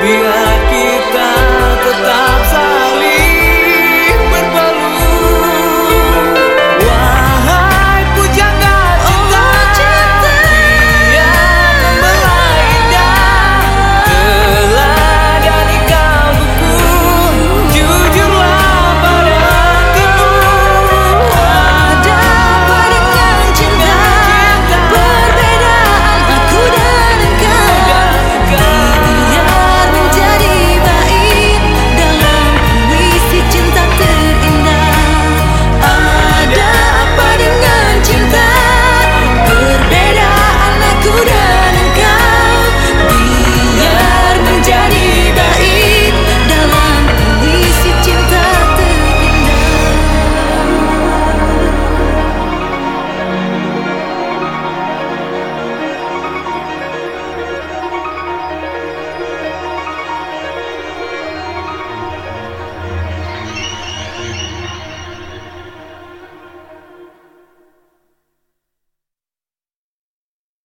Biar